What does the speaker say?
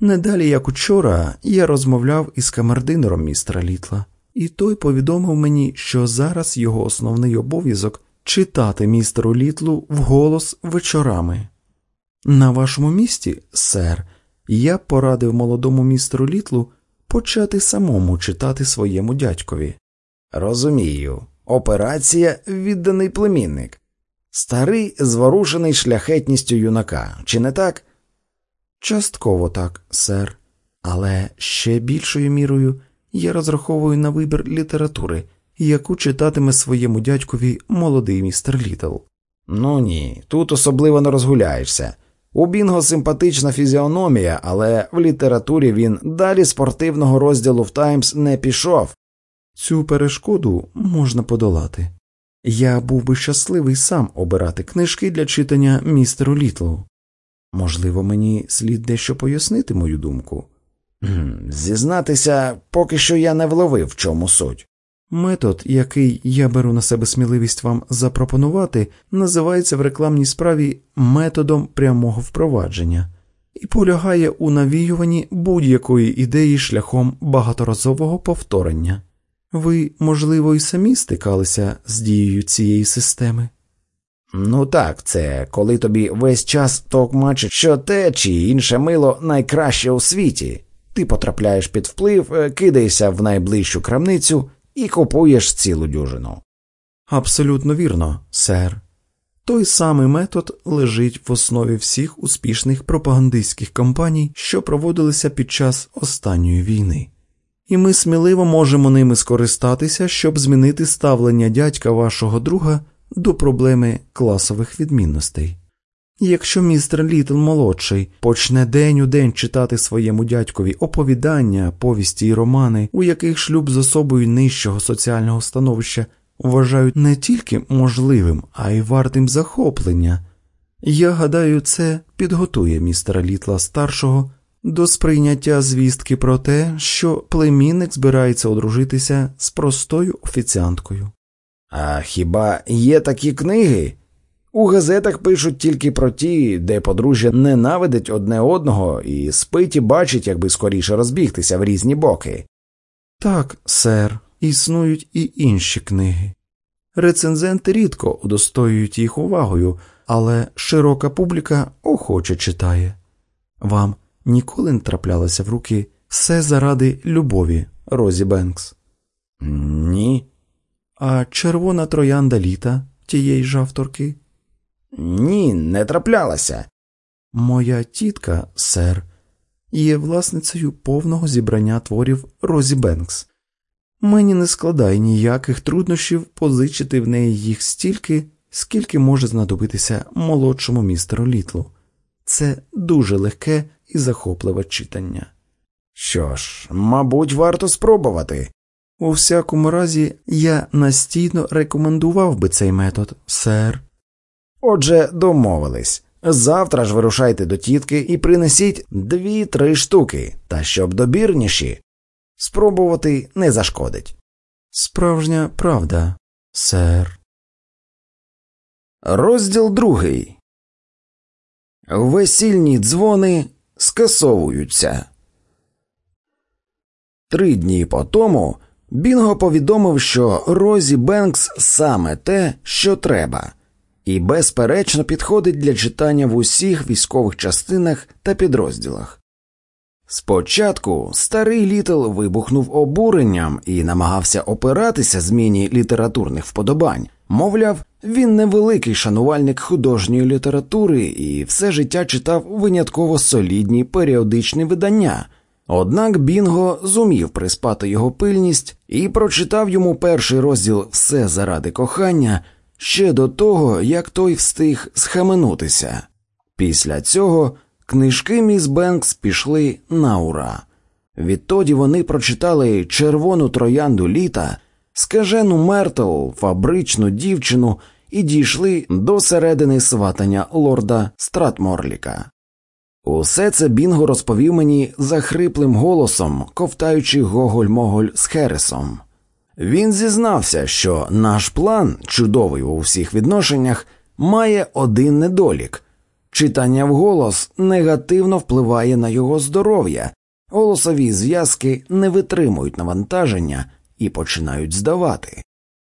Не далі, як учора, я розмовляв із камердинером містера Літла, і той повідомив мені, що зараз його основний обов'язок читати містеру Літлу вголос вечорами. На вашому місці, сер, я порадив молодому містеру Літлу почати самому читати своєму дядькові. Розумію, операція відданий племінник. Старий зворушений шляхетністю юнака, чи не так? Частково так, сер, але ще більшою мірою я розраховую на вибір літератури, яку читатиме своєму дядькові молодий містер Літл. Ну ні, тут особливо не розгуляєшся. У Бінго симпатична фізіономія, але в літературі він далі спортивного розділу в Таймс не пішов. Цю перешкоду можна подолати. Я був би щасливий сам обирати книжки для читання містеру Літлу. Можливо, мені слід дещо пояснити мою думку. Зізнатися, поки що я не вловив, в чому суть. Метод, який я беру на себе сміливість вам запропонувати, називається в рекламній справі методом прямого впровадження і полягає у навіюванні будь-якої ідеї шляхом багаторазового повторення. Ви, можливо, і самі стикалися з дією цієї системи. Ну так, це коли тобі весь час токмачить, що те чи інше мило найкраще у світі. Ти потрапляєш під вплив, е, кидаєшся в найближчу крамницю і купуєш цілу дюжину. Абсолютно вірно, сер. Той самий метод лежить в основі всіх успішних пропагандистських кампаній, що проводилися під час останньої війни, і ми сміливо можемо ними скористатися, щоб змінити ставлення дядька вашого друга до проблеми класових відмінностей. Якщо містер Літл молодший почне день у день читати своєму дядькові оповідання, повісті й романи, у яких шлюб з особою нижчого соціального становища вважають не тільки можливим, а й вартим захоплення, я гадаю, це підготує містера Літла старшого до сприйняття звістки про те, що племінник збирається одружитися з простою офіціанткою. А хіба є такі книги? У газетах пишуть тільки про ті, де подружжя ненавидить одне одного і спить і бачить, якби скоріше розбігтися в різні боки. Так, сер, існують і інші книги. Рецензенти рідко удостоюють їх увагою, але широка публіка охоче читає. Вам ніколи не траплялося в руки все заради любові, Розі Бенкс? Ні. А червона троянда літа тієї ж авторки? Ні, не траплялася. Моя тітка, сер, є власницею повного зібрання творів Розі Бенкс. Мені не складає ніяких труднощів позичити в неї їх стільки, скільки може знадобитися молодшому містеру Літлу. Це дуже легке і захопливе читання. Що ж, мабуть, варто спробувати. У всякому разі, я настійно рекомендував би цей метод, сер. Отже, домовились. Завтра ж вирушайте до тітки і принесіть дві-три штуки, та щоб добірніші. Спробувати не зашкодить. Справжня правда, сер. Розділ другий. Весільні дзвони скасовуються. Три дні по тому Бінго повідомив, що Розі Бенкс саме те, що треба, і безперечно підходить для читання в усіх військових частинах та підрозділах. Спочатку старий Літл вибухнув обуренням і намагався опиратися зміні літературних вподобань. Мовляв, він невеликий шанувальник художньої літератури і все життя читав винятково солідні періодичні видання. Однак Бінго зумів приспати його пильність і прочитав йому перший розділ Все заради кохання ще до того, як той встиг схаменутися. Після цього книжки міс Бенкс пішли на ура. Відтоді вони прочитали червону троянду літа, скажену Мертл, фабричну дівчину і дійшли до середини сватання лорда Стратморліка. Усе це Бінго розповів мені захриплим голосом, ковтаючи Гоголь-Моголь з Хересом. Він зізнався, що наш план, чудовий у всіх відношеннях, має один недолік Читання вголос негативно впливає на його здоров'я, голосові зв'язки не витримують навантаження і починають здавати.